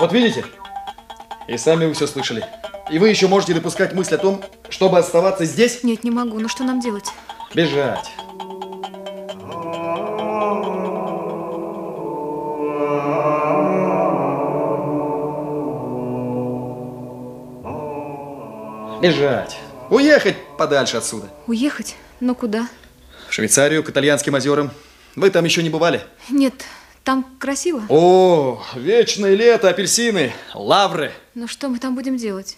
Вот видите? И сами вы все слышали. И вы еще можете допускать мысль о том, чтобы оставаться здесь? Нет, не могу. Ну что нам делать? Бежать. Бежать. Уехать подальше отсюда. Уехать? Но куда? В Швейцарию, к итальянским озерам. Вы там еще не бывали? Нет, там красиво. О, вечное лето, апельсины, лавры. Но что мы там будем делать?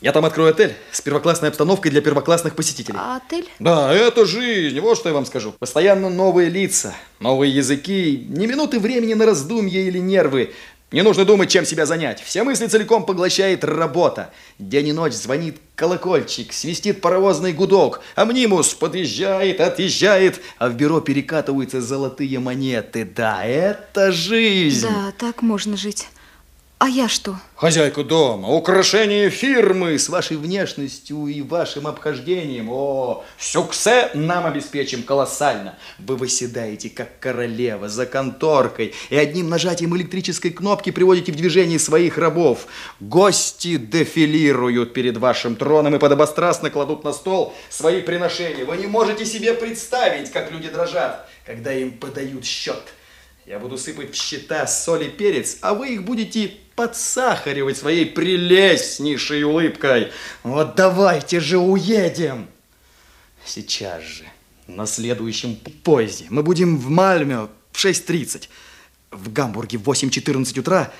Я там открою отель с первоклассной обстановкой для первоклассных посетителей. А отель? Да, это жизнь, вот что я вам скажу. Постоянно новые лица, новые языки, ни минуты времени на раздумье или нервы. Не нужно думать, чем себя занять. Все мысли целиком поглощает работа. День и ночь звонит колокольчик, свистит паровозный гудок, амнимус подъезжает, отъезжает, а в бюро перекатываются золотые монеты. Да, это жизнь. Да, так можно жить. А я что? Хозяйка дома, украшение фирмы с вашей внешностью и вашим обхождением. О, сюксе нам обеспечим колоссально. Вы выседаете, как королева, за конторкой и одним нажатием электрической кнопки приводите в движение своих рабов. Гости дефилируют перед вашим троном и подобострастно кладут на стол свои приношения. Вы не можете себе представить, как люди дрожат, когда им подают счет. Я буду сыпать в счета соль и перец, а вы их будете подсахаривать своей прелестнейшей улыбкой. Вот давайте же уедем. Сейчас же, на следующем поезде. Мы будем в Мальме в 6.30, в Гамбурге в 8.14 утра,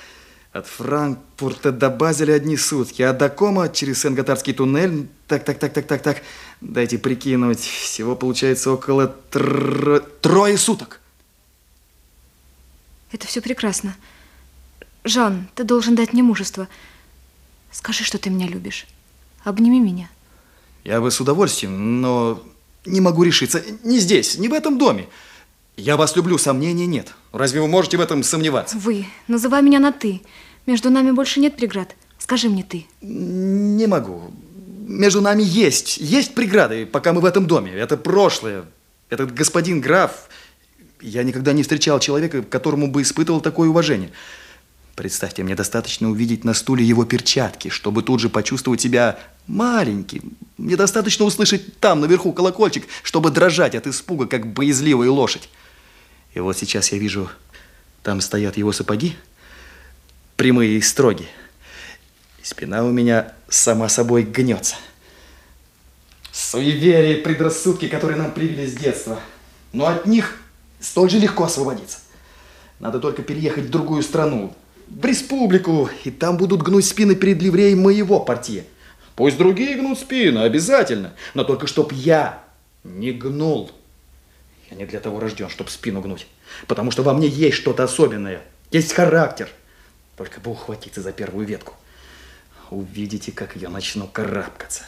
от Франкфурта до Базеля одни сутки, а до Кома через Сен-Готардский туннель... Так, так, так, так, так, так. Дайте прикинуть. Всего получается около тр... трое суток. Это все прекрасно. Жан, ты должен дать мне мужество. Скажи, что ты меня любишь. Обними меня. Я бы с удовольствием, но не могу решиться. Не здесь, не в этом доме. Я вас люблю, сомнений нет. Разве вы можете в этом сомневаться? Вы. Называй меня на «ты». Между нами больше нет преград. Скажи мне «ты». Не могу. Между нами есть, есть преграды, пока мы в этом доме. Это прошлое. Этот господин граф я никогда не встречал человека, которому бы испытывал такое уважение. Представьте, мне достаточно увидеть на стуле его перчатки, чтобы тут же почувствовать себя маленьким. Мне достаточно услышать там, наверху, колокольчик, чтобы дрожать от испуга, как боязливая лошадь. И вот сейчас я вижу, там стоят его сапоги, прямые и строгие. Спина у меня сама собой гнется. Суеверие, предрассудки, которые нам привили с детства. Но от них столь же легко освободиться. Надо только переехать в другую страну, в республику, и там будут гнуть спины перед ливреем моего партии. Пусть другие гнут спины, обязательно, но только чтоб я не гнул. Я не для того рожден, чтобы спину гнуть, потому что во мне есть что-то особенное, есть характер. Только бы ухватиться за первую ветку. Увидите, как я начну карабкаться.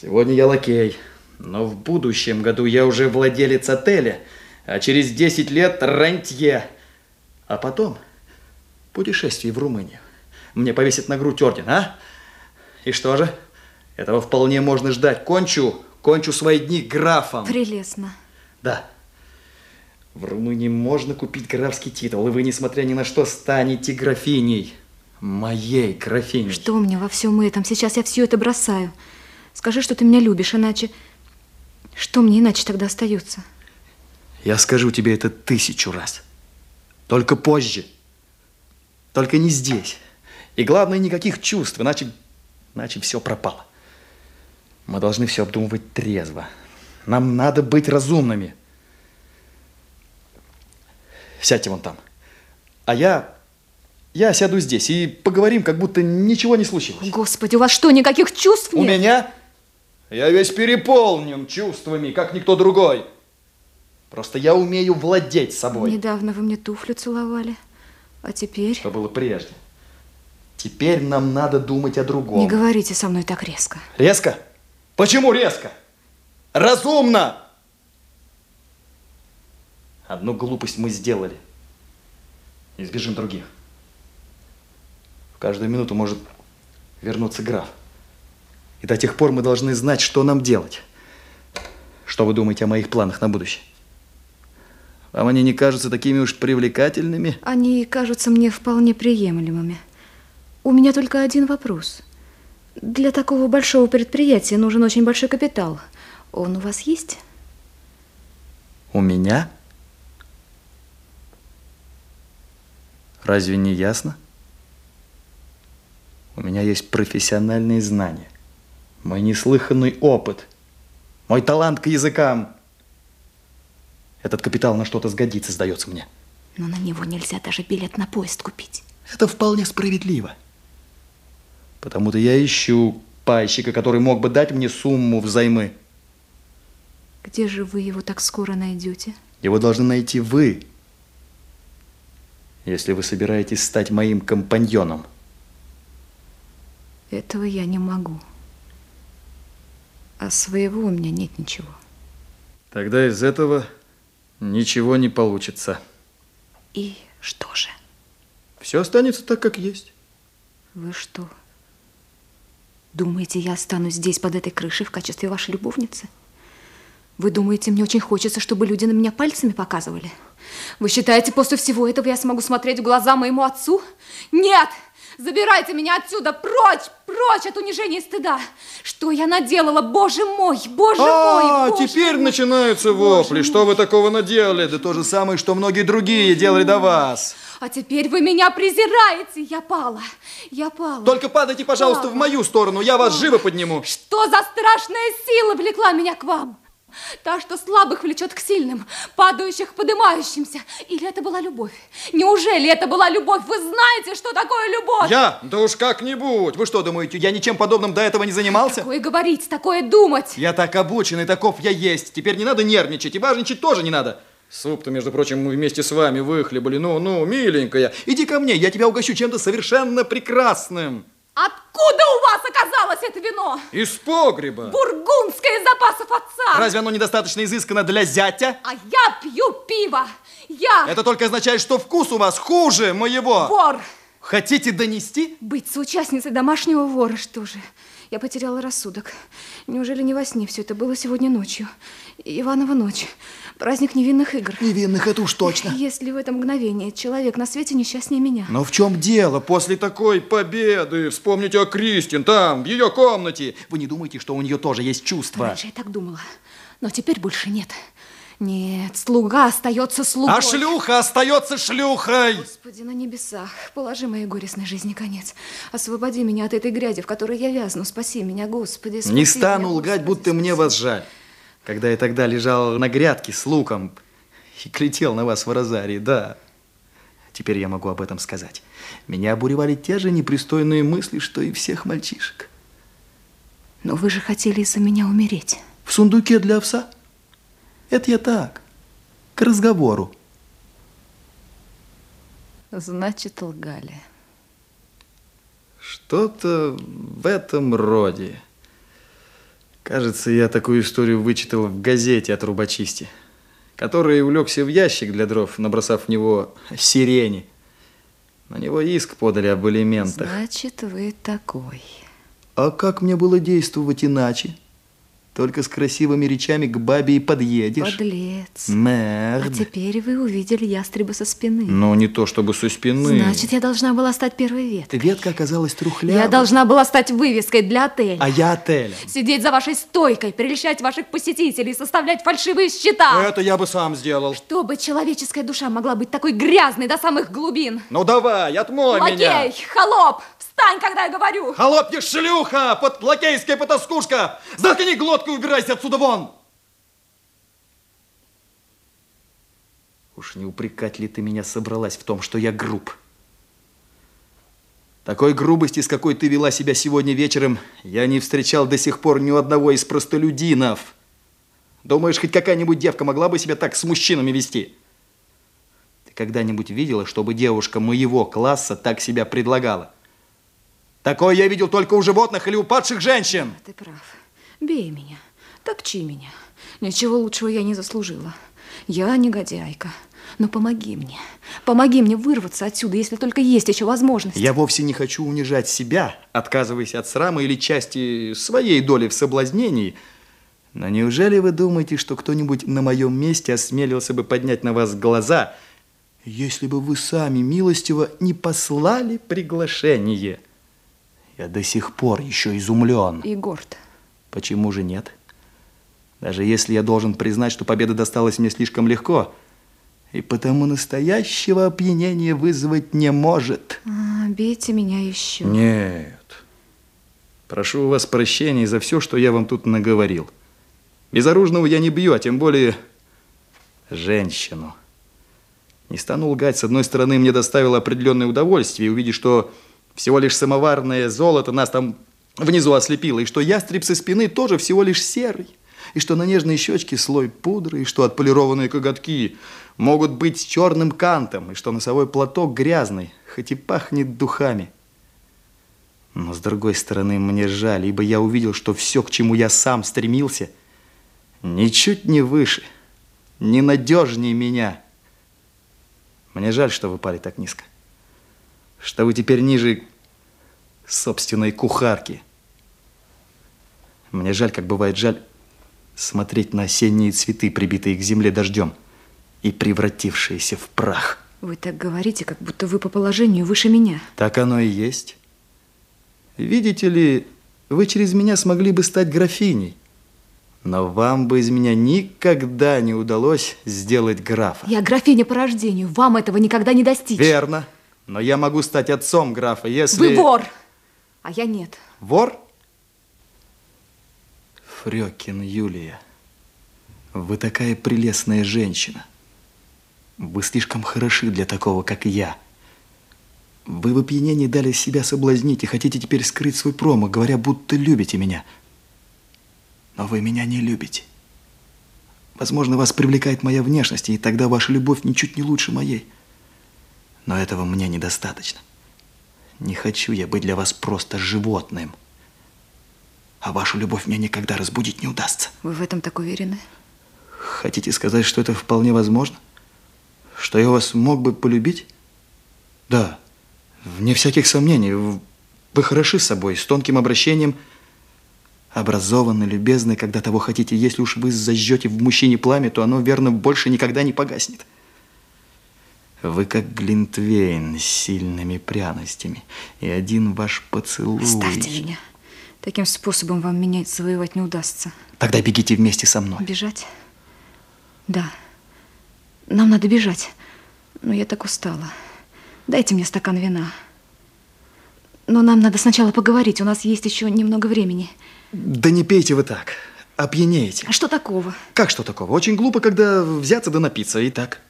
Сегодня я лакей, но в будущем году я уже владелец отеля – а через 10 лет рантье. А потом путешествие в Румынию. Мне повесят на грудь орден, а? И что же? Этого вполне можно ждать. Кончу, кончу свои дни графом. Прелестно. Да. В Румынии можно купить графский титул, и вы, несмотря ни на что, станете графиней. Моей графиней. Что мне во всем этом? Сейчас я все это бросаю. Скажи, что ты меня любишь, иначе... Что мне иначе тогда остается? Я скажу тебе это тысячу раз. Только позже. Только не здесь. И главное, никаких чувств, иначе, иначе все пропало. Мы должны все обдумывать трезво. Нам надо быть разумными. Сядьте вон там. А я... Я сяду здесь и поговорим, как будто ничего не случилось. Господи, у вас что, никаких чувств нет? У меня? Я весь переполнен чувствами, как никто другой. Просто я умею владеть собой. Недавно вы мне туфлю целовали, а теперь... Что было прежде? Теперь нам надо думать о другом. Не говорите со мной так резко. Резко? Почему резко? Разумно! Одну глупость мы сделали. Избежим других. В каждую минуту может вернуться граф. И до тех пор мы должны знать, что нам делать. Что вы думаете о моих планах на будущее? Вам они не кажутся такими уж привлекательными? Они кажутся мне вполне приемлемыми. У меня только один вопрос. Для такого большого предприятия нужен очень большой капитал. Он у вас есть? У меня? Разве не ясно? У меня есть профессиональные знания, мой неслыханный опыт, мой талант к языкам. Этот капитал на что-то сгодится, сдается мне. Но на него нельзя даже билет на поезд купить. Это вполне справедливо. Потому-то я ищу пайщика, который мог бы дать мне сумму взаймы. Где же вы его так скоро найдете? Его должны найти вы, если вы собираетесь стать моим компаньоном. Этого я не могу. А своего у меня нет ничего. Тогда из этого ничего не получится. И что же? Все останется так, как есть. Вы что, думаете, я останусь здесь под этой крышей в качестве вашей любовницы? Вы думаете, мне очень хочется, чтобы люди на меня пальцами показывали? Вы считаете, после всего этого я смогу смотреть в глаза моему отцу? Нет! Забирайте меня отсюда, прочь, прочь от унижения и стыда. Что я наделала, боже мой, боже а, мой, боже теперь мой. начинаются вопли. Боже что вы такого наделали? Да то же самое, что многие другие делали до вас. А теперь вы меня презираете. Я пала, я пала. Только падайте, пожалуйста, пала. в мою сторону, я вас живо подниму. Что за страшная сила влекла меня к вам? Та, что слабых влечет к сильным, падающих к поднимающимся. Или это была любовь? Неужели это была любовь? Вы знаете, что такое любовь? Я? Да уж как-нибудь. Вы что думаете, я ничем подобным до этого не занимался? Такое говорить, такое думать. Я так обучен, и таков я есть. Теперь не надо нервничать, и важничать тоже не надо. Суп-то, между прочим, мы вместе с вами выхлебали. Ну, ну, миленькая, иди ко мне, я тебя угощу чем-то совершенно прекрасным. Откуда у вас оказалось это вино? Из погреба. Бургундское из запасов отца. Разве оно недостаточно изысканно для зятя? А я пью пиво. Я... Это только означает, что вкус у вас хуже моего. Вор. Хотите донести? Быть соучастницей домашнего вора, что же? Я потеряла рассудок. Неужели не во сне все это было сегодня ночью? Иванова ночь. Праздник невинных игр. Невинных, это уж точно. Если в это мгновение человек на свете несчастнее меня. Но в чем дело? После такой победы вспомните о Кристин, там, в ее комнате. Вы не думаете, что у нее тоже есть чувства? Раньше я так думала, но теперь больше нет. Нет, слуга остается слугой. А шлюха остается шлюхой. Господи, на небесах, положи моей горестной жизни конец. Освободи меня от этой грязи, в которой я вязну. Спаси меня, Господи, спаси Не стану меня, лгать, Господи, будто спаси. мне вас жаль когда я тогда лежал на грядке с луком и клетел на вас в розарии, да. Теперь я могу об этом сказать. Меня обуревали те же непристойные мысли, что и всех мальчишек. Но вы же хотели из-за меня умереть. В сундуке для овса? Это я так, к разговору. Значит, лгали. Что-то в этом роде. Кажется, я такую историю вычитал в газете о трубочисте, который улегся в ящик для дров, набросав в него сирени. На него иск подали об элементах. Значит, вы такой. А как мне было действовать иначе? Только с красивыми речами к бабе и подъедешь. Подлец. Мерд. А теперь вы увидели ястреба со спины. Ну, не то чтобы со спины. Значит, я должна была стать первой веткой. Ветка оказалась трухлявой. Я должна была стать вывеской для отеля. А я отелем. Сидеть за вашей стойкой, прельщать ваших посетителей, составлять фальшивые счета. Это я бы сам сделал. Чтобы человеческая душа могла быть такой грязной до самых глубин. Ну, давай, отмой Лакей, меня. Лакей, холоп, встань, когда я говорю. Холопья шлюха, под лакейская потаскушка. Заткни глотку и убирайся отсюда вон. Уж не упрекать ли ты меня собралась в том, что я груб? Такой грубости, с какой ты вела себя сегодня вечером, я не встречал до сих пор ни у одного из простолюдинов. Думаешь, хоть какая-нибудь девка могла бы себя так с мужчинами вести? Ты когда-нибудь видела, чтобы девушка моего класса так себя предлагала? Такое я видел только у животных или у падших женщин. Ты прав. Бей меня, топчи меня. Ничего лучшего я не заслужила. Я негодяйка. Но помоги мне. Помоги мне вырваться отсюда, если только есть еще возможность. Я вовсе не хочу унижать себя, отказываясь от срама или части своей доли в соблазнении. Но неужели вы думаете, что кто-нибудь на моем месте осмелился бы поднять на вас глаза, если бы вы сами милостиво не послали приглашение? Я до сих пор еще изумлен. И горд. Почему же нет? Даже если я должен признать, что победа досталась мне слишком легко, и потому настоящего опьянения вызвать не может. А, бейте меня еще. Нет. Прошу у вас прощения за все, что я вам тут наговорил. Безоружного я не бью, а тем более женщину. Не стану лгать. С одной стороны, мне доставило определенное удовольствие увидеть, что всего лишь самоварное золото нас там внизу ослепило, и что ястреб со спины тоже всего лишь серый, и что на нежной щечке слой пудры, и что отполированные коготки могут быть с черным кантом, и что носовой платок грязный, хоть и пахнет духами. Но, с другой стороны, мне жаль, ибо я увидел, что все, к чему я сам стремился, ничуть не выше, не надежнее меня. Мне жаль, что вы пали так низко, что вы теперь ниже собственной кухарки. Мне жаль, как бывает жаль, смотреть на осенние цветы, прибитые к земле дождем и превратившиеся в прах. Вы так говорите, как будто вы по положению выше меня. Так оно и есть. Видите ли, вы через меня смогли бы стать графиней. Но вам бы из меня никогда не удалось сделать графа. Я графиня по рождению. Вам этого никогда не достичь. Верно. Но я могу стать отцом графа, если... Вы вор, а я нет. Вор? Фрёкин Юлия, вы такая прелестная женщина. Вы слишком хороши для такого, как я. Вы в опьянении дали себя соблазнить и хотите теперь скрыть свой промах, говоря, будто любите меня. Но вы меня не любите. Возможно, вас привлекает моя внешность, и тогда ваша любовь ничуть не лучше моей. Но этого мне недостаточно. Не хочу я быть для вас просто животным. А вашу любовь мне никогда разбудить не удастся. Вы в этом так уверены? Хотите сказать, что это вполне возможно? Что я вас мог бы полюбить? Да. Вне всяких сомнений, вы хороши с собой, с тонким обращением, образованны, любезны, когда того хотите. Если уж вы зажжете в мужчине пламя, то оно, верно, больше никогда не погаснет. Вы как глинтвейн с сильными пряностями, и один ваш поцелуй... Оставьте меня. Таким способом вам меня завоевать не удастся. Тогда бегите вместе со мной. Бежать? Да. Нам надо бежать. Но я так устала. Дайте мне стакан вина. Но нам надо сначала поговорить. У нас есть еще немного времени. Да не пейте вы так. Опьянеете. А что такого? Как что такого? Очень глупо, когда взяться да напиться. И так.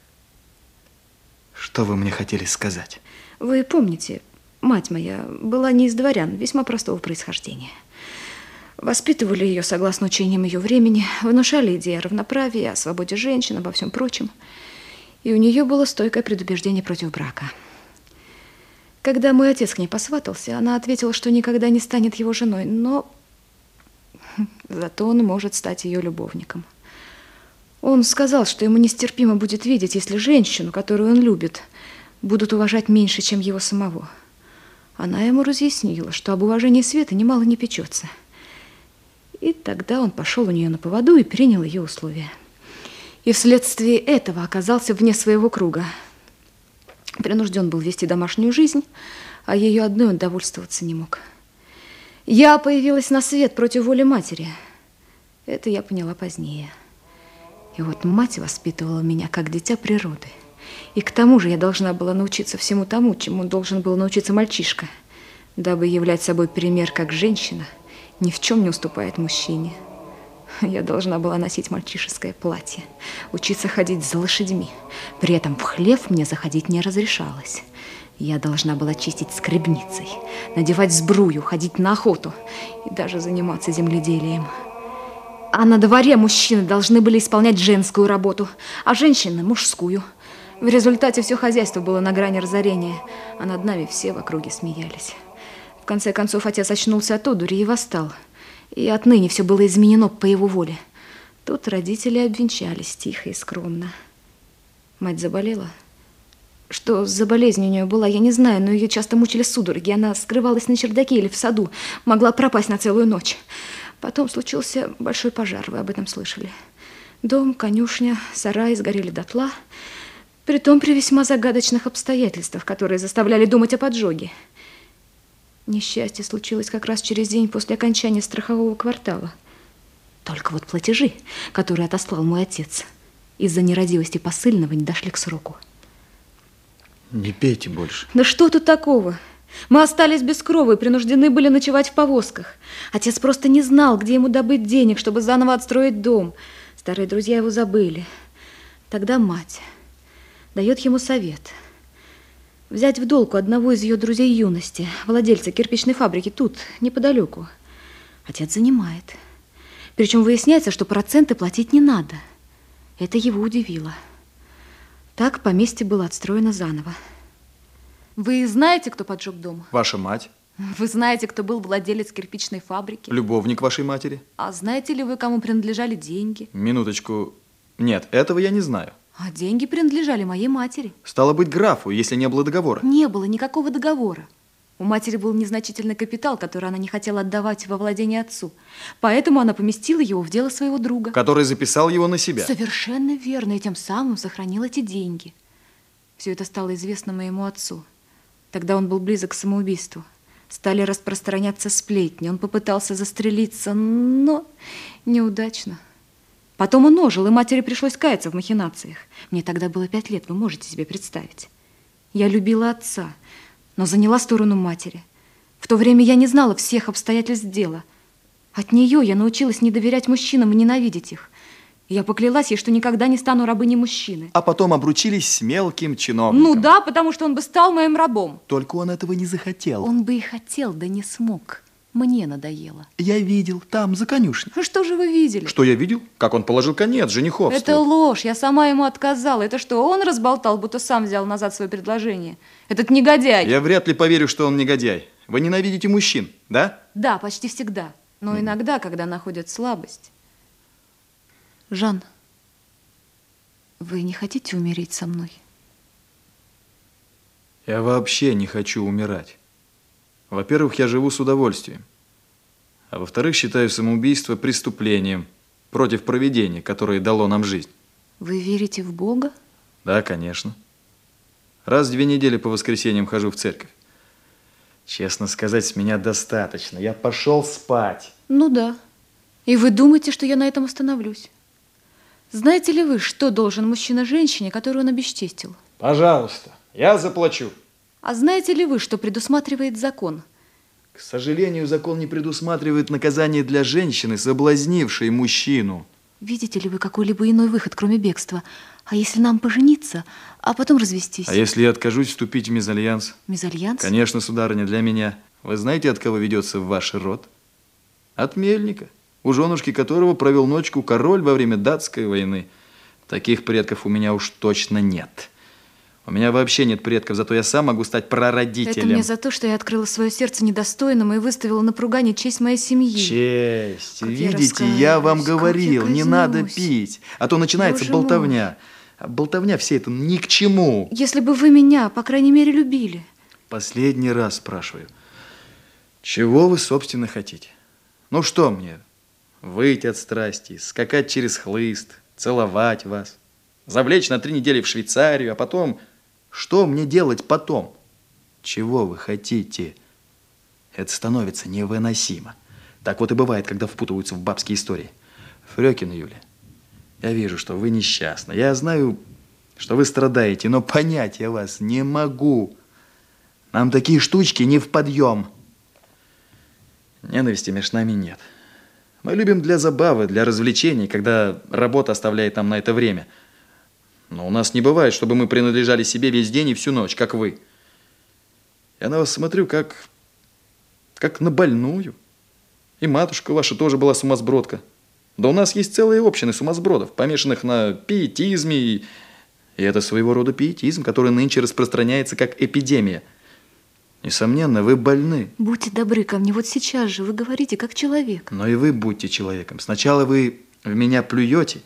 Что вы мне хотели сказать? Вы помните, мать моя была не из дворян, весьма простого происхождения. Воспитывали ее согласно учениям ее времени, внушали идеи о равноправии, о свободе женщин, обо всем прочем. И у нее было стойкое предубеждение против брака. Когда мой отец к ней посватался, она ответила, что никогда не станет его женой, но зато он может стать ее любовником. Он сказал, что ему нестерпимо будет видеть, если женщину, которую он любит, будут уважать меньше, чем его самого. Она ему разъяснила, что об уважении Света немало не печется. И тогда он пошел у нее на поводу и принял ее условия. И вследствие этого оказался вне своего круга – Принужден был вести домашнюю жизнь, а ее одной он довольствоваться не мог. Я появилась на свет против воли матери. Это я поняла позднее. И вот мать воспитывала меня как дитя природы. И к тому же я должна была научиться всему тому, чему должен был научиться мальчишка, дабы являть собой пример, как женщина ни в чем не уступает мужчине. Я должна была носить мальчишеское платье, учиться ходить за лошадьми. При этом в хлев мне заходить не разрешалось. Я должна была чистить скребницей, надевать сбрую, ходить на охоту и даже заниматься земледелием. А на дворе мужчины должны были исполнять женскую работу, а женщины – мужскую. В результате все хозяйство было на грани разорения, а над нами все в округе смеялись. В конце концов, отец очнулся от одури и восстал – и отныне все было изменено по его воле. Тут родители обвенчались тихо и скромно. Мать заболела. Что за болезнь у нее была, я не знаю, но ее часто мучили судороги. Она скрывалась на чердаке или в саду, могла пропасть на целую ночь. Потом случился большой пожар, вы об этом слышали. Дом, конюшня, сарай сгорели дотла, притом при весьма загадочных обстоятельствах, которые заставляли думать о поджоге. Несчастье случилось как раз через день после окончания страхового квартала. Только вот платежи, которые отослал мой отец, из-за нерадивости посыльного не дошли к сроку. Не пейте больше. Да что тут такого? Мы остались без крова и принуждены были ночевать в повозках. Отец просто не знал, где ему добыть денег, чтобы заново отстроить дом. Старые друзья его забыли. Тогда мать дает ему совет. Взять в долг у одного из ее друзей юности, владельца кирпичной фабрики тут, неподалеку. Отец занимает. Причем выясняется, что проценты платить не надо. Это его удивило. Так поместье было отстроено заново. Вы знаете, кто поджег дом? Ваша мать? Вы знаете, кто был владелец кирпичной фабрики? Любовник вашей матери? А знаете ли вы, кому принадлежали деньги? Минуточку. Нет, этого я не знаю. А деньги принадлежали моей матери. Стало быть, графу, если не было договора. Не было никакого договора. У матери был незначительный капитал, который она не хотела отдавать во владение отцу. Поэтому она поместила его в дело своего друга. Который записал его на себя. Совершенно верно, и тем самым сохранил эти деньги. Все это стало известно моему отцу. Тогда он был близок к самоубийству. Стали распространяться сплетни. Он попытался застрелиться, но неудачно. Потом он ожил, и матери пришлось каяться в махинациях. Мне тогда было пять лет, вы можете себе представить. Я любила отца, но заняла сторону матери. В то время я не знала всех обстоятельств дела. От нее я научилась не доверять мужчинам и ненавидеть их. Я поклялась ей, что никогда не стану рабыней мужчины. А потом обручились с мелким чиновником. Ну да, потому что он бы стал моим рабом. Только он этого не захотел. Он бы и хотел, да не смог. Мне надоело. Я видел там, за конюшней. Ну что же вы видели? Что я видел? Как он положил конец жениховству. Это ложь. Я сама ему отказала. Это что, он разболтал, будто сам взял назад свое предложение? Этот негодяй. Я вряд ли поверю, что он негодяй. Вы ненавидите мужчин, да? Да, почти всегда. Но иногда, когда находят слабость. Жан, вы не хотите умереть со мной? Я вообще не хочу умирать. Во-первых, я живу с удовольствием. А во-вторых, считаю самоубийство преступлением против провидения, которое дало нам жизнь. Вы верите в Бога? Да, конечно. Раз в две недели по воскресеньям хожу в церковь. Честно сказать, с меня достаточно. Я пошел спать. Ну да. И вы думаете, что я на этом остановлюсь? Знаете ли вы, что должен мужчина женщине, которую он обесчестил? Пожалуйста, я заплачу. А знаете ли вы, что предусматривает закон? К сожалению, закон не предусматривает наказание для женщины, соблазнившей мужчину. Видите ли вы какой-либо иной выход, кроме бегства? А если нам пожениться, а потом развестись? А если я откажусь вступить в мезальянс? Мезальянс? Конечно, сударыня, для меня. Вы знаете, от кого ведется ваш род? От мельника, у женушки которого провел ночку король во время датской войны. Таких предков у меня уж точно нет. У меня вообще нет предков, зато я сам могу стать прародителем. Это мне за то, что я открыла свое сердце недостойным и выставила на пругане честь моей семьи. Честь. Как я Видите, я, вам раскаиваюсь, говорил, я не надо пить, а то начинается Боже болтовня. А болтовня все это ни к чему. Если бы вы меня, по крайней мере, любили. Последний раз спрашиваю. Чего вы, собственно, хотите? Ну что мне? Выйти от страсти, скакать через хлыст, целовать вас, завлечь на три недели в Швейцарию, а потом... Что мне делать потом? Чего вы хотите? Это становится невыносимо. Так вот и бывает, когда впутываются в бабские истории. Фрёкин Юля, я вижу, что вы несчастны. Я знаю, что вы страдаете, но понять я вас не могу. Нам такие штучки не в подъем. Ненависти между нами нет. Мы любим для забавы, для развлечений, когда работа оставляет нам на это время. Но у нас не бывает, чтобы мы принадлежали себе весь день и всю ночь, как вы. Я на вас смотрю, как, как на больную. И матушка ваша тоже была сумасбродка. Да у нас есть целые общины сумасбродов, помешанных на пиетизме. И, и это своего рода пиетизм, который нынче распространяется как эпидемия. Несомненно, вы больны. Будьте добры ко мне вот сейчас же, вы говорите как человек. Но и вы будьте человеком. Сначала вы в меня плюете,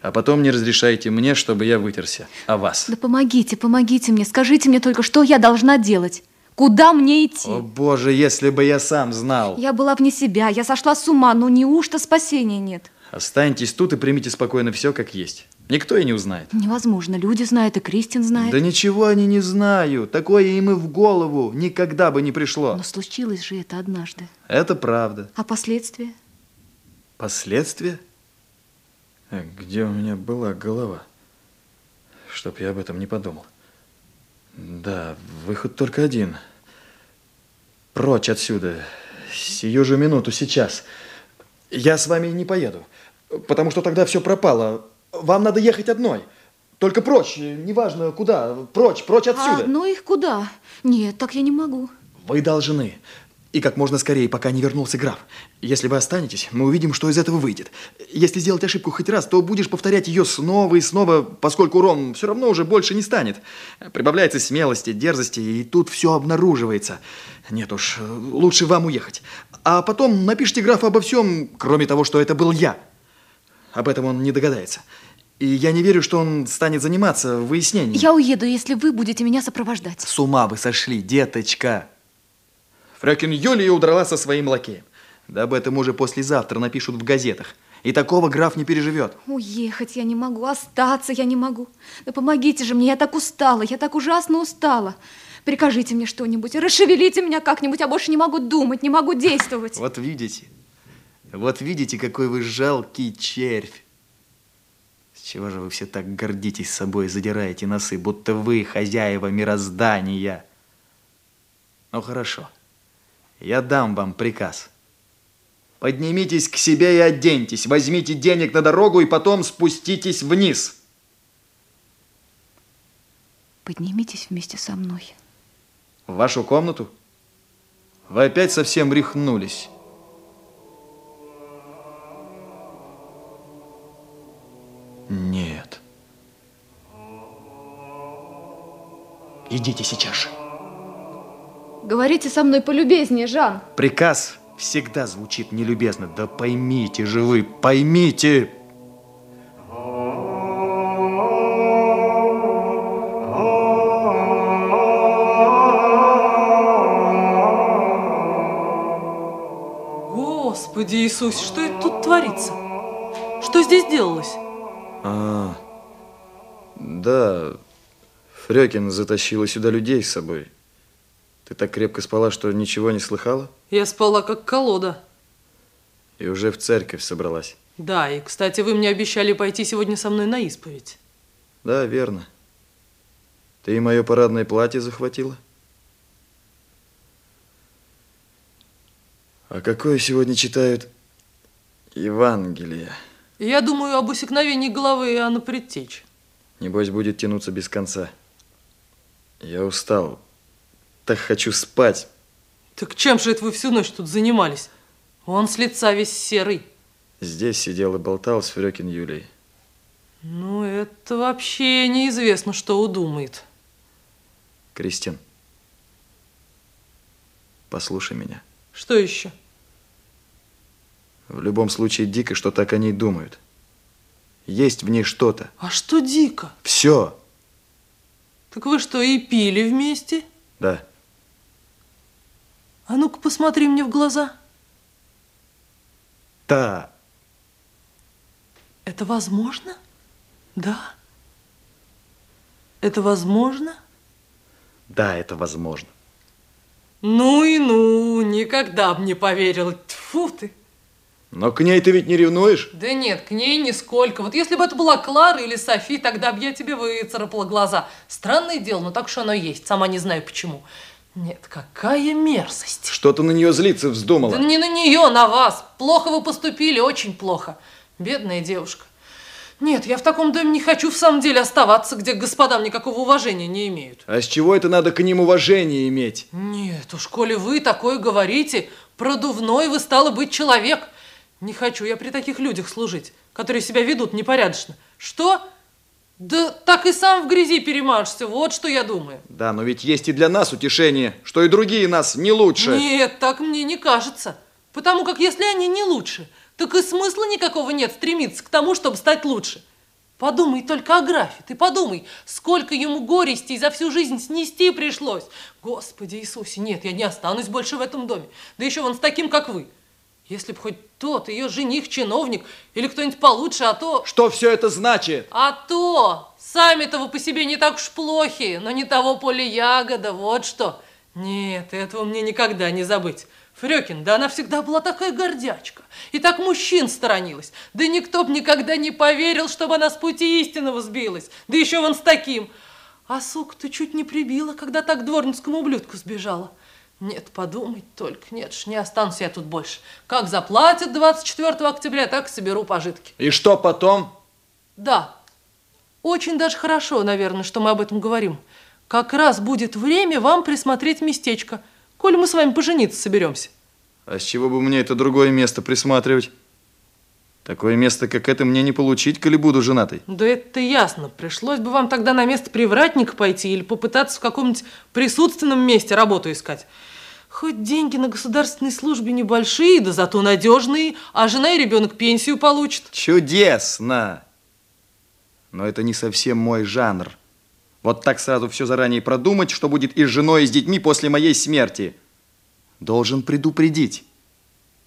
а потом не разрешаете мне, чтобы я вытерся о вас. Да помогите, помогите мне, скажите мне только, что я должна делать. Куда мне идти? О, боже, если бы я сам знал. Я была вне себя, я сошла с ума, но неужто спасения нет? Останьтесь тут и примите спокойно все как есть. Никто и не узнает. Невозможно, люди знают, и Кристин знает. Да ничего они не знают. Такое им и в голову никогда бы не пришло. Но случилось же это однажды. Это правда. А последствия? Последствия? Э, Где у меня была голова? Чтоб я об этом не подумал. Да, выход только один. Прочь отсюда. Сию же минуту, сейчас. Я с вами не поеду, потому что тогда все пропало. Вам надо ехать одной. Только прочь, неважно куда, прочь, прочь отсюда. А, ну их куда? Нет, так я не могу. Вы должны. И как можно скорее, пока не вернулся граф. Если вы останетесь, мы увидим, что из этого выйдет. Если сделать ошибку хоть раз, то будешь повторять ее снова и снова, поскольку урон все равно уже больше не станет. Прибавляется смелости, дерзости, и тут все обнаруживается. Нет уж, лучше вам уехать. А потом напишите графу обо всем, кроме того, что это был я. Об этом он не догадается. И я не верю, что он станет заниматься выяснением. Я уеду, если вы будете меня сопровождать. С ума вы сошли, деточка. Фрёкин Юлия удрала со своим лакеем. Да об этом уже послезавтра напишут в газетах. И такого граф не переживет. Уехать я не могу, остаться я не могу. Да помогите же мне, я так устала, я так ужасно устала. Прикажите мне что-нибудь, расшевелите меня как-нибудь, я больше не могу думать, не могу действовать. Вот видите, вот видите, какой вы жалкий червь. С чего же вы все так гордитесь собой и задираете носы, будто вы хозяева мироздания? Ну хорошо, я дам вам приказ. Поднимитесь к себе и оденьтесь, возьмите денег на дорогу и потом спуститесь вниз. Поднимитесь вместе со мной. В вашу комнату? Вы опять совсем рехнулись. Нет. Идите сейчас же. Говорите со мной полюбезнее, Жан. Приказ всегда звучит нелюбезно. Да поймите же вы, поймите! Господи Иисус, что это тут творится? Что здесь делалось? А, да, Фрёкин затащила сюда людей с собой. Ты так крепко спала, что ничего не слыхала? Я спала как колода. И уже в церковь собралась. Да, и, кстати, вы мне обещали пойти сегодня со мной на исповедь. Да, верно. Ты и мое парадное платье захватила? А какое сегодня читают Евангелие? Я думаю об усекновении головы Иоанна Предтечи. Небось, будет тянуться без конца. Я устал. Так хочу спать. Так чем же это вы всю ночь тут занимались? Он с лица весь серый. Здесь сидел и болтал с Фрёкин Юлей. Ну, это вообще неизвестно, что удумает. Кристин, послушай меня. Что еще? В любом случае дико, что так о ней думают. Есть в ней что-то. А что дико? Все. Так вы что, и пили вместе? Да. А ну-ка, посмотри мне в глаза. Да. Это возможно? Да? Это возможно? Да, это возможно. Ну и ну, никогда бы не поверил. Тьфу ты. Но к ней ты ведь не ревнуешь? Да нет, к ней нисколько. Вот если бы это была Клара или Софи, тогда бы я тебе выцарапала глаза. Странное дело, но так уж оно есть. Сама не знаю почему. Нет, какая мерзость. Что ты на нее злиться вздумала? Да не на нее, на вас. Плохо вы поступили, очень плохо. Бедная девушка. Нет, я в таком доме не хочу в самом деле оставаться, где к господам никакого уважения не имеют. А с чего это надо к ним уважение иметь? Нет, уж коли вы такое говорите, продувной вы стало быть человек. Не хочу я при таких людях служить, которые себя ведут непорядочно. Что? Да так и сам в грязи перемажешься, вот что я думаю. Да, но ведь есть и для нас утешение, что и другие нас не лучше. Нет, так мне не кажется. Потому как если они не лучше, так и смысла никакого нет стремиться к тому, чтобы стать лучше. Подумай только о графе, ты подумай, сколько ему горестей за всю жизнь снести пришлось. Господи Иисусе, нет, я не останусь больше в этом доме. Да еще вон с таким, как вы. Если бы хоть тот, ее жених, чиновник или кто-нибудь получше, а то... Что все это значит? А то! Сами-то вы по себе не так уж плохи, но не того поля ягода, вот что. Нет, этого мне никогда не забыть. Фрёкин, да она всегда была такая гордячка. И так мужчин сторонилась. Да никто б никогда не поверил, чтобы она с пути истинного сбилась. Да еще вон с таким. А сука-то чуть не прибила, когда так дворницкому ублюдку сбежала. Нет, подумать только. Нет ж, не останусь я тут больше. Как заплатят 24 октября, так соберу пожитки. И что потом? Да, очень даже хорошо, наверное, что мы об этом говорим. Как раз будет время вам присмотреть местечко – коль мы с вами пожениться соберемся. А с чего бы мне это другое место присматривать? Такое место, как это, мне не получить, коли буду женатой. Да это ясно. Пришлось бы вам тогда на место привратника пойти или попытаться в каком-нибудь присутственном месте работу искать. Хоть деньги на государственной службе небольшие, да зато надежные, а жена и ребенок пенсию получат. Чудесно! Но это не совсем мой жанр. Вот так сразу все заранее продумать, что будет и с женой, и с детьми после моей смерти. Должен предупредить,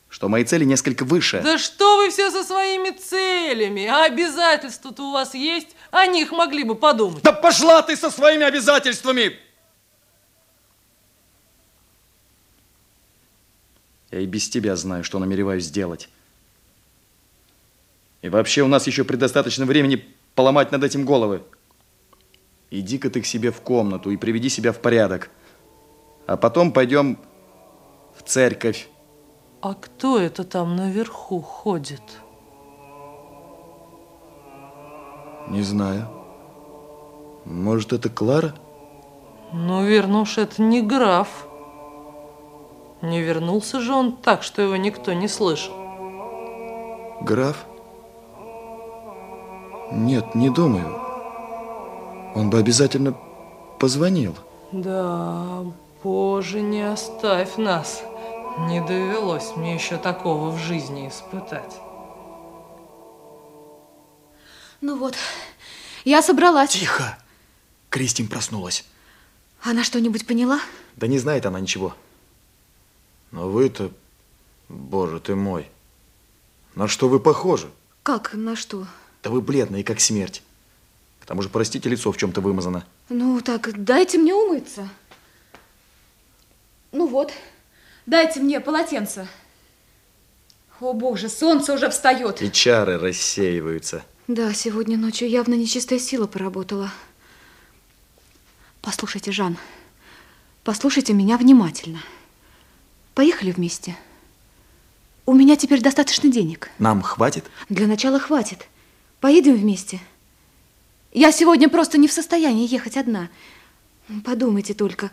что мои цели несколько выше. Да что вы все со своими целями? А обязательства-то у вас есть? О них могли бы подумать. Да пошла ты со своими обязательствами! Я и без тебя знаю, что намереваюсь сделать. И вообще у нас еще предостаточно времени поломать над этим головы. Иди-ка ты к себе в комнату и приведи себя в порядок. А потом пойдем в церковь. А кто это там наверху ходит? Не знаю. Может, это Клара? Ну, верно уж, это не граф. Не вернулся же он так, что его никто не слышал. Граф? Нет, не думаю. Он бы обязательно позвонил. Да, Боже, не оставь нас. Не довелось мне еще такого в жизни испытать. Ну вот, я собралась. Тихо! Кристин проснулась. Она что-нибудь поняла? Да не знает она ничего. Но вы-то, боже ты мой, на что вы похожи? Как, на что? Да вы бледные, как смерть. К тому же, простите, лицо в чем-то вымазано. Ну, так дайте мне умыться. Ну вот, дайте мне полотенце. О, боже, солнце уже встает. И чары рассеиваются. Да, сегодня ночью явно нечистая сила поработала. Послушайте, Жан, послушайте меня внимательно. Поехали вместе. У меня теперь достаточно денег. Нам хватит? Для начала хватит. Поедем вместе. Я сегодня просто не в состоянии ехать одна. Подумайте только.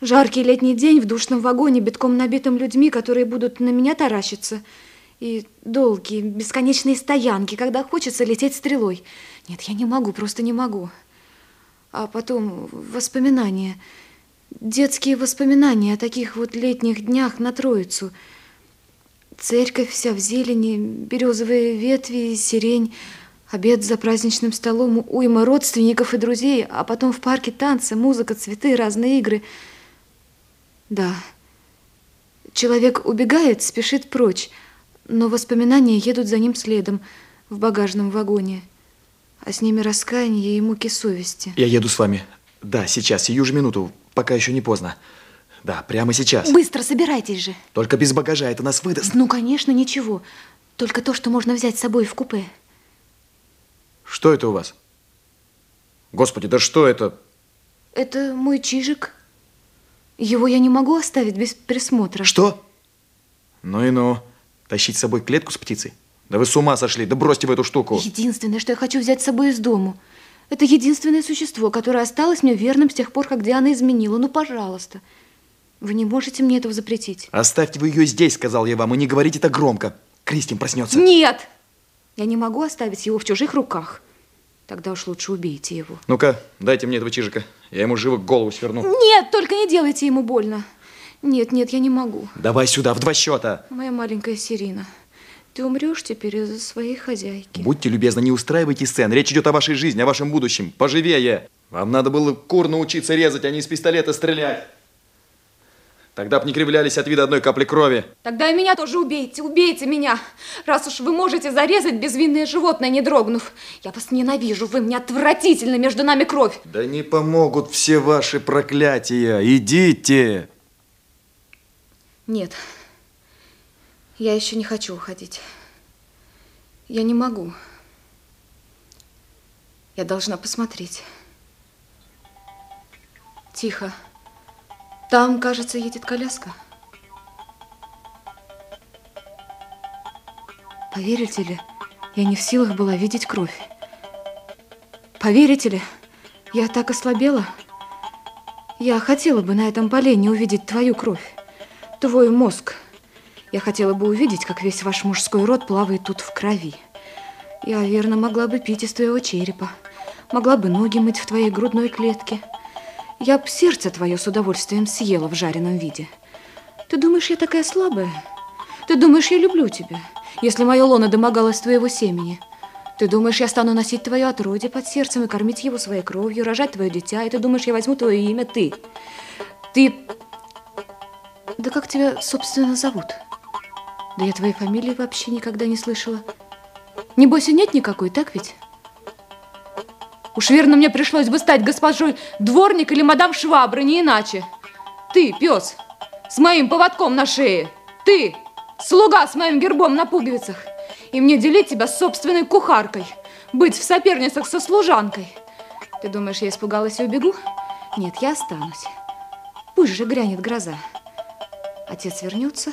Жаркий летний день в душном вагоне, битком набитым людьми, которые будут на меня таращиться. И долгие, бесконечные стоянки, когда хочется лететь стрелой. Нет, я не могу, просто не могу. А потом воспоминания. Детские воспоминания о таких вот летних днях на Троицу. Церковь вся в зелени, березовые ветви, сирень, Обед за праздничным столом, уйма родственников и друзей, а потом в парке танцы, музыка, цветы, разные игры. Да, человек убегает, спешит прочь, но воспоминания едут за ним следом в багажном вагоне, а с ними раскаяние и муки совести. Я еду с вами. Да, сейчас, сию же минуту, пока еще не поздно. Да, прямо сейчас. Быстро собирайтесь же. Только без багажа, это нас выдаст. Ну, конечно, ничего. Только то, что можно взять с собой в купе. Что это у вас? Господи, да что это? Это мой чижик. Его я не могу оставить без присмотра. Что? Ну и ну. Тащить с собой клетку с птицей? Да вы с ума сошли, да бросьте в эту штуку. Единственное, что я хочу взять с собой из дому. Это единственное существо, которое осталось мне верным с тех пор, как Диана изменила. Ну, пожалуйста. Вы не можете мне этого запретить. Оставьте вы ее здесь, сказал я вам, и не говорите так громко. Кристин проснется. Нет! Я не могу оставить его в чужих руках. Тогда уж лучше убейте его. Ну-ка, дайте мне этого чижика. Я ему живо голову сверну. Нет, только не делайте ему больно. Нет, нет, я не могу. Давай сюда, в два счета. Моя маленькая Сирина. Ты умрешь теперь из-за своей хозяйки. Будьте любезны, не устраивайте сцен. Речь идет о вашей жизни, о вашем будущем. Поживее. Вам надо было кур научиться резать, а не из пистолета стрелять. Тогда б не кривлялись от вида одной капли крови. Тогда и меня тоже убейте, убейте меня. Раз уж вы можете зарезать безвинное животное, не дрогнув. Я вас ненавижу, вы мне отвратительно, между нами кровь. Да не помогут все ваши проклятия. Идите. Нет, я еще не хочу уходить. Я не могу. Я должна посмотреть. Тихо. Там, кажется, едет коляска. Поверите ли, я не в силах была видеть кровь. Поверите ли, я так ослабела. Я хотела бы на этом полене увидеть твою кровь, твой мозг. Я хотела бы увидеть, как весь ваш мужской род плавает тут в крови. Я, верно, могла бы пить из твоего черепа, могла бы ноги мыть в твоей грудной клетке. Я б сердце твое с удовольствием съела в жареном виде. Ты думаешь, я такая слабая? Ты думаешь, я люблю тебя, если мое лоно домогалось твоего семени? Ты думаешь, я стану носить твое отродье под сердцем и кормить его своей кровью, рожать твое дитя? И ты думаешь, я возьму твое имя? Ты. Ты... Да как тебя, собственно, зовут? Да я твоей фамилии вообще никогда не слышала. Небось и нет никакой, так ведь? Уж верно, мне пришлось бы стать госпожой дворник или мадам Швабры, не иначе. Ты, пес, с моим поводком на шее. Ты, слуга с моим гербом на пуговицах. И мне делить тебя с собственной кухаркой. Быть в соперницах со служанкой. Ты думаешь, я испугалась и убегу? Нет, я останусь. Пусть же грянет гроза. Отец вернется,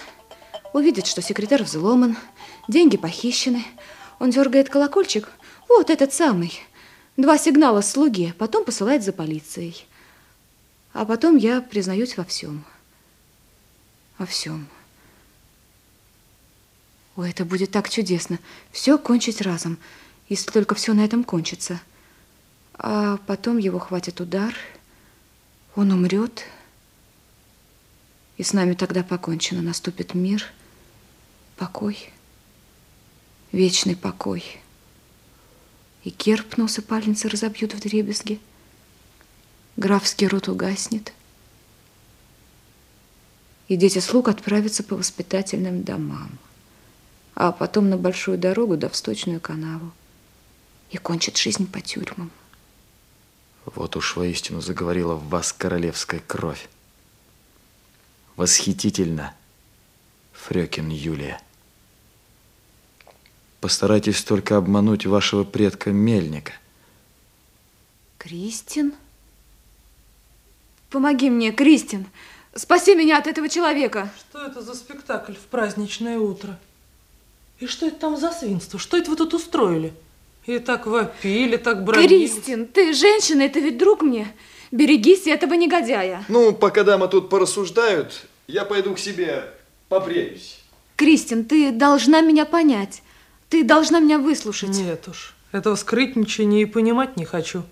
увидит, что секретарь взломан, деньги похищены. Он дергает колокольчик, вот этот самый, Два сигнала слуге, потом посылает за полицией. А потом я признаюсь во всем. Во всем. Ой, это будет так чудесно. Все кончить разом, если только все на этом кончится. А потом его хватит удар, он умрет, и с нами тогда покончено. Наступит мир, покой, вечный покой и керп на усыпальнице разобьют в дребезги. Графский рот угаснет, и дети слуг отправятся по воспитательным домам, а потом на большую дорогу да в сточную канаву и кончат жизнь по тюрьмам. Вот уж воистину заговорила в вас королевская кровь. Восхитительно, Фрёкин Юлия. Постарайтесь только обмануть вашего предка Мельника. Кристин? Помоги мне, Кристин. Спаси меня от этого человека. Что это за спектакль в праздничное утро? И что это там за свинство? Что это вы тут устроили? И так вопили, так бронились. Кристин, ты женщина, это ведь друг мне. Берегись этого негодяя. Ну, пока дамы тут порассуждают, я пойду к себе побреюсь. Кристин, ты должна меня понять. Ты должна меня выслушать. Нет уж, этого скрытничания и понимать не хочу.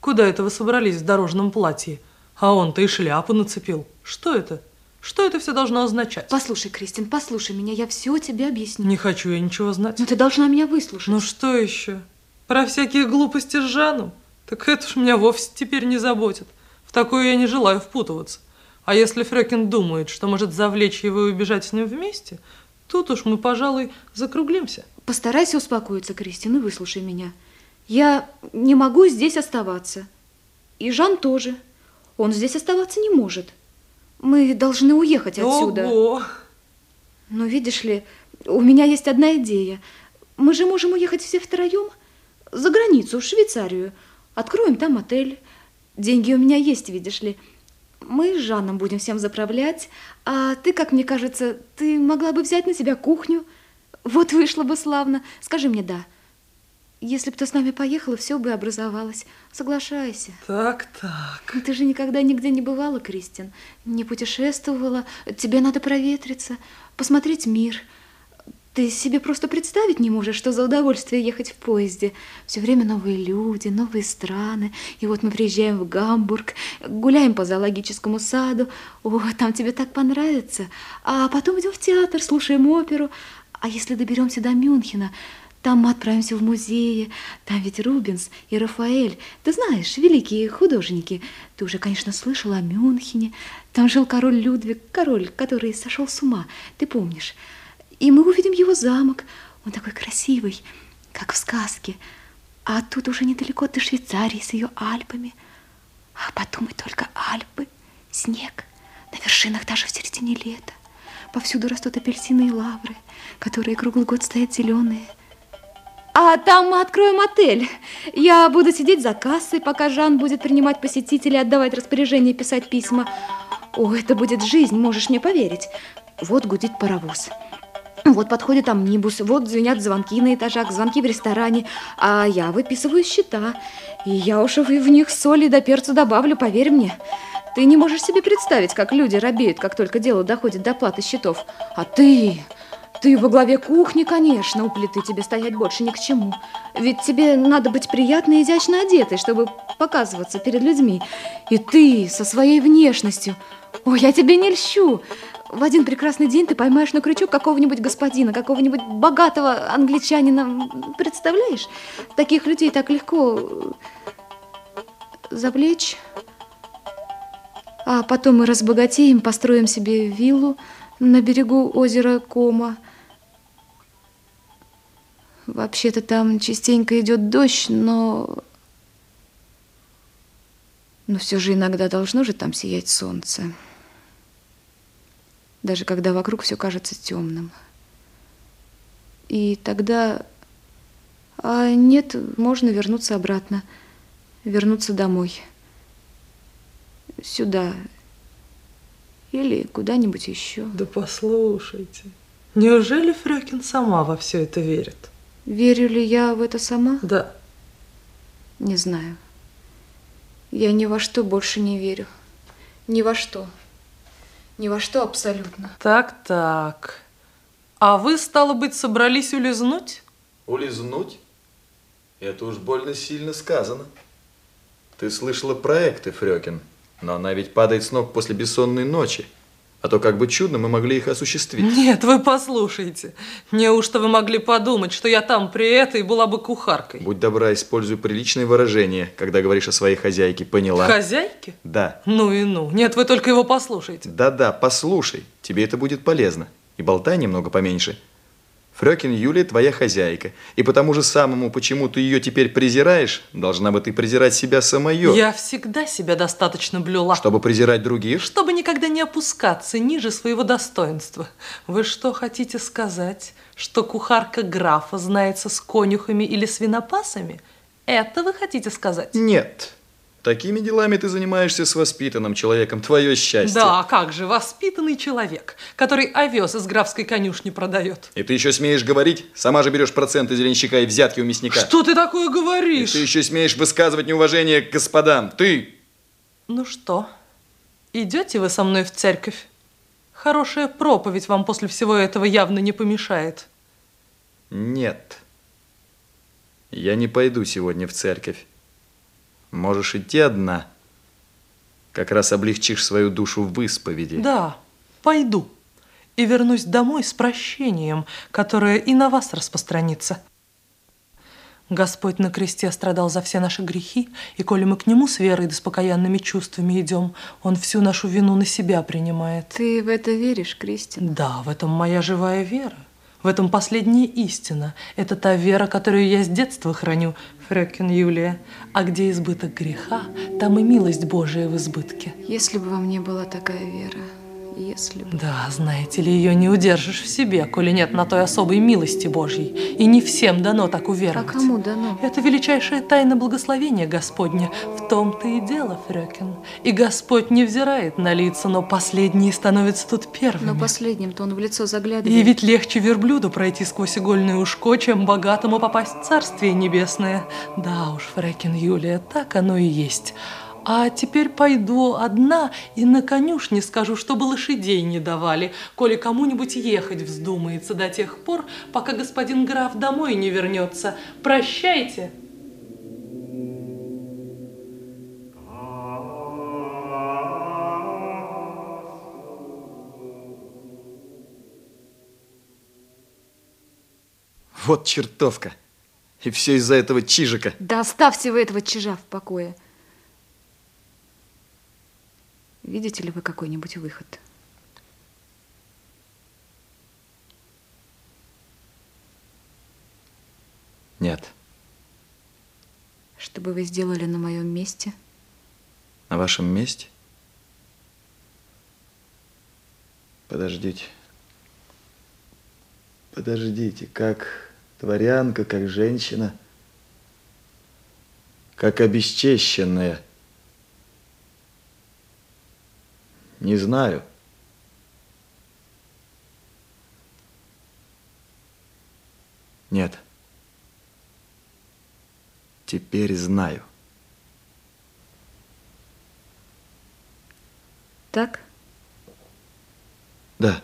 Куда это вы собрались в дорожном платье? А он-то и шляпу нацепил. Что это? Что это все должно означать? Послушай, Кристин, послушай меня, я все тебе объясню. Не хочу я ничего знать. Но ты должна меня выслушать. Ну что еще? Про всякие глупости с Жаном? Так это уж меня вовсе теперь не заботит. В такое я не желаю впутываться. А если Фрекин думает, что может завлечь его и убежать с ним вместе, тут уж мы, пожалуй, закруглимся. Постарайся успокоиться, Кристина, и выслушай меня. Я не могу здесь оставаться. И Жан тоже. Он здесь оставаться не может. Мы должны уехать отсюда. Ого! Но видишь ли, у меня есть одна идея. Мы же можем уехать все втроем за границу, в Швейцарию. Откроем там отель. Деньги у меня есть, видишь ли. Мы с Жаном будем всем заправлять, а ты, как мне кажется, ты могла бы взять на себя кухню. Вот вышло бы славно. Скажи мне «да». Если бы ты с нами поехала, все бы образовалось. Соглашайся. Так, так. Но ты же никогда нигде не бывала, Кристин. Не путешествовала. Тебе надо проветриться, посмотреть мир. Ты себе просто представить не можешь, что за удовольствие ехать в поезде. Все время новые люди, новые страны. И вот мы приезжаем в Гамбург, гуляем по зоологическому саду. О, там тебе так понравится. А потом идем в театр, слушаем оперу. А если доберемся до Мюнхена, там мы отправимся в музеи. Там ведь Рубенс и Рафаэль. Ты знаешь, великие художники. Ты уже, конечно, слышал о Мюнхене. Там жил король Людвиг, король, который сошел с ума. Ты помнишь? И мы увидим его замок. Он такой красивый, как в сказке. А тут уже недалеко до Швейцарии с ее Альпами. А и только Альпы, снег на вершинах даже в середине лета. Повсюду растут апельсины и лавры, которые круглый год стоят зеленые. А там мы откроем отель. Я буду сидеть за кассой, пока Жан будет принимать посетителей, отдавать распоряжение, писать письма. О, это будет жизнь, можешь мне поверить. Вот гудит паровоз. Вот подходит амнибус, вот звенят звонки на этажах, звонки в ресторане, а я выписываю счета. И я уж в них соли до перца добавлю, поверь мне. Ты не можешь себе представить, как люди робеют, как только дело доходит до платы счетов. А ты... Ты во главе кухни, конечно, у плиты тебе стоять больше ни к чему. Ведь тебе надо быть приятно и изящно одетой, чтобы показываться перед людьми. И ты со своей внешностью... Ой, я тебе не льщу. В один прекрасный день ты поймаешь на крючок какого-нибудь господина, какого-нибудь богатого англичанина. Представляешь? Таких людей так легко завлечь. А потом мы разбогатеем, построим себе виллу на берегу озера Кома. Вообще-то там частенько идет дождь, но... Но все же иногда должно же там сиять солнце. Даже когда вокруг все кажется темным. И тогда... А нет, можно вернуться обратно. Вернуться домой сюда или куда-нибудь еще. Да послушайте, неужели Фрёкин сама во все это верит? Верю ли я в это сама? Да. Не знаю. Я ни во что больше не верю. Ни во что. Ни во что абсолютно. Так-так. А вы, стало быть, собрались улизнуть? Улизнуть? Это уж больно сильно сказано. Ты слышала проекты, Фрёкин? Но она ведь падает с ног после бессонной ночи. А то как бы чудно мы могли их осуществить. Нет, вы послушайте. Неужто вы могли подумать, что я там при этой была бы кухаркой? Будь добра, используй приличные выражения, когда говоришь о своей хозяйке, поняла? Хозяйке? Да. Ну и ну. Нет, вы только его послушайте. Да-да, послушай. Тебе это будет полезно. И болтай немного поменьше. Фрёкин Юлия твоя хозяйка, и потому же самому, почему ты ее теперь презираешь, должна бы ты презирать себя самое. Я всегда себя достаточно блюла. Чтобы презирать других? Чтобы никогда не опускаться ниже своего достоинства. Вы что хотите сказать, что кухарка графа знается с конюхами или свинопасами? Это вы хотите сказать? Нет. Такими делами ты занимаешься с воспитанным человеком, твое счастье. Да, как же, воспитанный человек, который овес из графской конюшни продает. И ты еще смеешь говорить? Сама же берешь проценты зеленщика и взятки у мясника. Что ты такое говоришь? И ты еще смеешь высказывать неуважение к господам. Ты! Ну что, идете вы со мной в церковь? Хорошая проповедь вам после всего этого явно не помешает. Нет. Я не пойду сегодня в церковь. Можешь идти одна. Как раз облегчишь свою душу в исповеди. Да, пойду. И вернусь домой с прощением, которое и на вас распространится. Господь на кресте страдал за все наши грехи, и коли мы к Нему с верой да с покаянными чувствами идем, Он всю нашу вину на себя принимает. Ты в это веришь, Кристин? Да, в этом моя живая вера. В этом последняя истина. Это та вера, которую я с детства храню, Фрёкин Юлия. А где избыток греха, там и милость Божия в избытке. Если бы во мне была такая вера, если бы... Да, знаете ли, ее не удержишь в себе, коли нет на той особой милости Божьей. И не всем дано так уверовать. А кому дано? Это величайшая тайна благословения Господня. В том-то и дело, Фрёкин. И Господь не взирает на лица, но последние становятся тут первыми. Но последним-то он в лицо заглядывает. И ведь легче верблюду пройти сквозь игольное ушко, чем богатому попасть в Царствие Небесное. Да уж, Фрёкин Юлия, так оно и есть. А теперь пойду одна и на конюшне скажу, чтобы лошадей не давали, коли кому-нибудь ехать вздумается до тех пор, пока господин граф домой не вернется. Прощайте. Вот чертовка. И все из-за этого чижика. Да оставьте вы этого чижа в покое. Видите ли вы какой-нибудь выход? Нет. Что бы вы сделали на моем месте? На вашем месте? Подождите. Подождите, как дворянка, как женщина, как обесчещенная. Не знаю. Нет. Теперь знаю. Так? Да.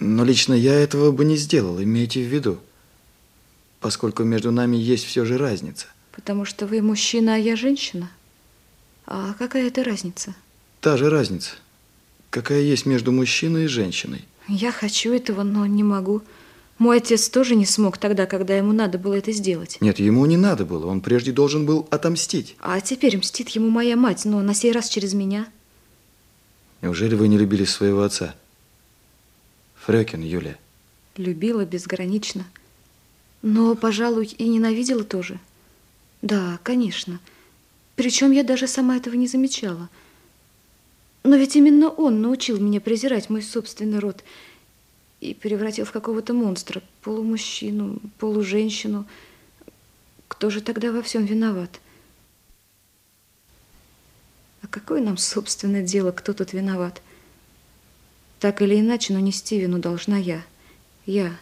Но лично я этого бы не сделал, имейте в виду. Поскольку между нами есть все же разница. Потому что вы мужчина, а я женщина? А какая это разница? Та же разница, какая есть между мужчиной и женщиной. Я хочу этого, но не могу. Мой отец тоже не смог тогда, когда ему надо было это сделать. Нет, ему не надо было. Он прежде должен был отомстить. А теперь мстит ему моя мать, но на сей раз через меня. Неужели вы не любили своего отца? Фрекин, Юля. Любила безгранично. Но, пожалуй, и ненавидела тоже. Да, конечно. Причем я даже сама этого не замечала. Но ведь именно он научил меня презирать мой собственный род и превратил в какого-то монстра, полумужчину, полуженщину. Кто же тогда во всем виноват? А какое нам, собственно, дело, кто тут виноват? Так или иначе, но нести вину должна я. Я.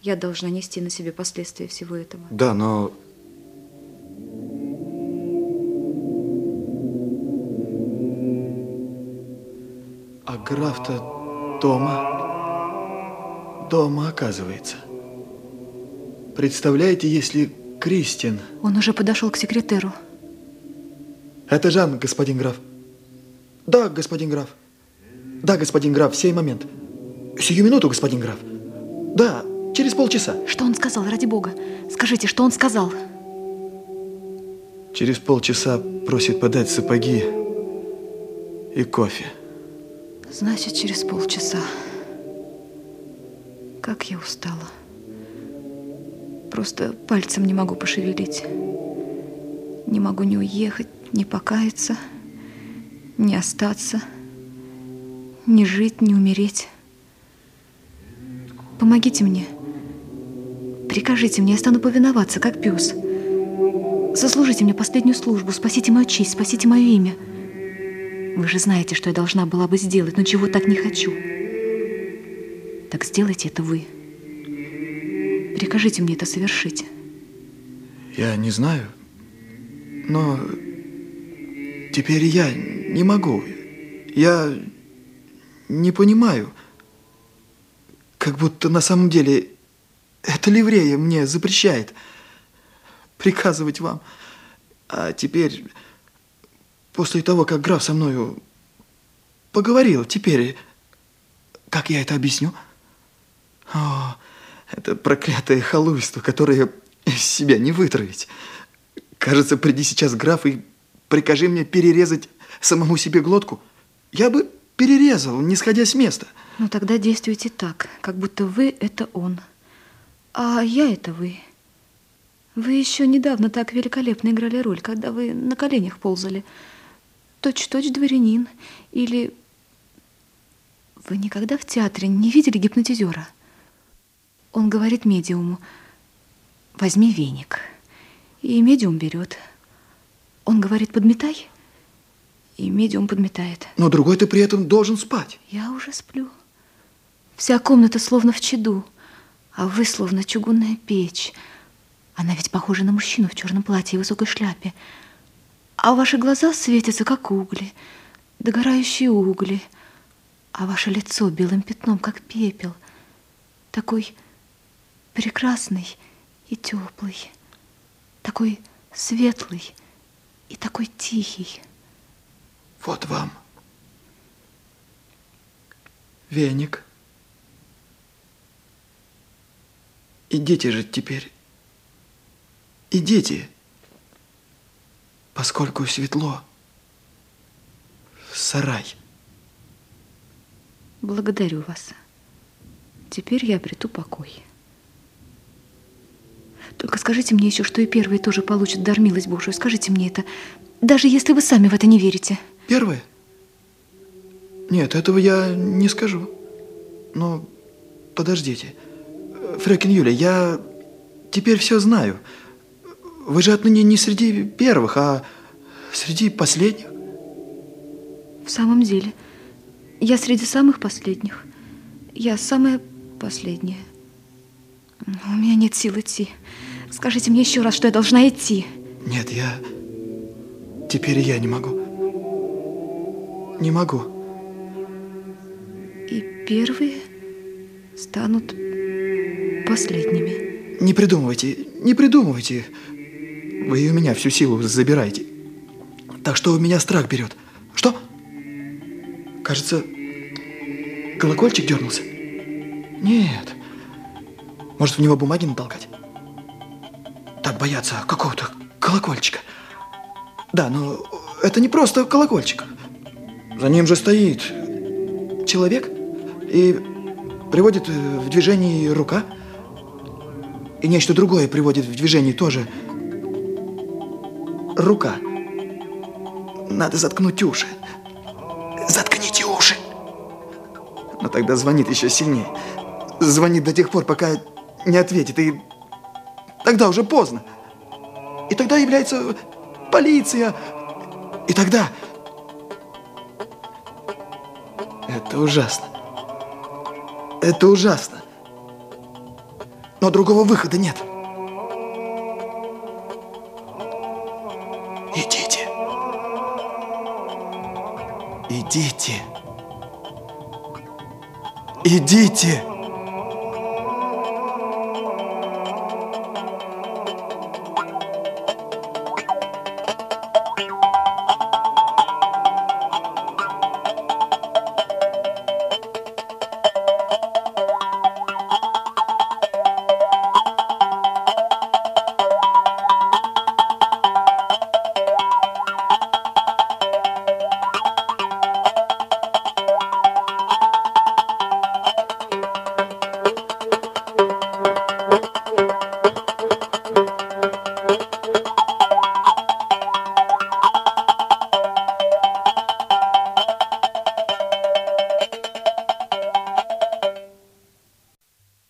Я должна нести на себе последствия всего этого. Да, но... А граф-то дома? Дома, оказывается. Представляете, если Кристин... Он уже подошел к секретеру. Это Жан, господин граф. Да, господин граф. Да, господин граф, сей момент. Сию минуту, господин граф. Да, через полчаса. Что он сказал, ради бога? Скажите, что он сказал? Через полчаса просит подать сапоги и кофе. Значит, через полчаса. Как я устала. Просто пальцем не могу пошевелить. Не могу ни уехать, ни покаяться, ни остаться, ни жить, ни умереть. Помогите мне. Прикажите мне, я стану повиноваться, как пес. Заслужите мне последнюю службу, спасите мою честь, спасите мое имя. Вы же знаете, что я должна была бы сделать, но чего так не хочу. Так сделайте это вы. Прикажите мне это совершить. Я не знаю, но теперь я не могу. Я не понимаю, как будто на самом деле эта ливрея мне запрещает приказывать вам. А теперь, после того, как граф со мною поговорил, теперь, как я это объясню? О, это проклятое халуйство, которое из себя не вытравить. Кажется, приди сейчас граф и прикажи мне перерезать самому себе глотку. Я бы перерезал, не сходя с места. Ну, тогда действуйте так, как будто вы – это он, а я – это вы. Вы еще недавно так великолепно играли роль, когда вы на коленях ползали. Точь-точь дворянин. Или вы никогда в театре не видели гипнотизера? Он говорит медиуму, возьми веник. И медиум берет. Он говорит, подметай. И медиум подметает. Но другой ты при этом должен спать. Я уже сплю. Вся комната словно в чаду, а вы словно чугунная печь. Она ведь похожа на мужчину в черном платье и высокой шляпе. А ваши глаза светятся, как угли, догорающие угли. А ваше лицо белым пятном, как пепел. Такой прекрасный и теплый. Такой светлый и такой тихий. Вот вам веник. Идите же теперь. Идите. Поскольку светло. Сарай. Благодарю вас. Теперь я обрету покой. Только скажите мне еще, что и первые тоже получат дар милость Божию. Скажите мне это, даже если вы сами в это не верите. Первые? Нет, этого я не скажу. Но подождите. Фрекин Юля, я теперь все знаю. Вы же отныне не среди первых, а среди последних. В самом деле, я среди самых последних. Я самая последняя. У меня нет сил идти. Скажите мне еще раз, что я должна идти. Нет, я... Теперь я не могу. Не могу. И первые станут последними. Не придумывайте, не придумывайте. Вы и у меня всю силу забираете. Так что у меня страх берет. Что? Кажется, колокольчик дернулся. Нет. Может, в него бумаги натолкать? Так боятся какого-то колокольчика. Да, но это не просто колокольчик. За ним же стоит человек и приводит в движение рука. И нечто другое приводит в движение тоже рука. Надо заткнуть уши. Заткните уши. Но тогда звонит еще сильнее. Звонит до тех пор, пока не ответит. И тогда уже поздно. И тогда является полиция. И тогда... Это ужасно. Это ужасно. Но другого выхода нет. Идите. Идите.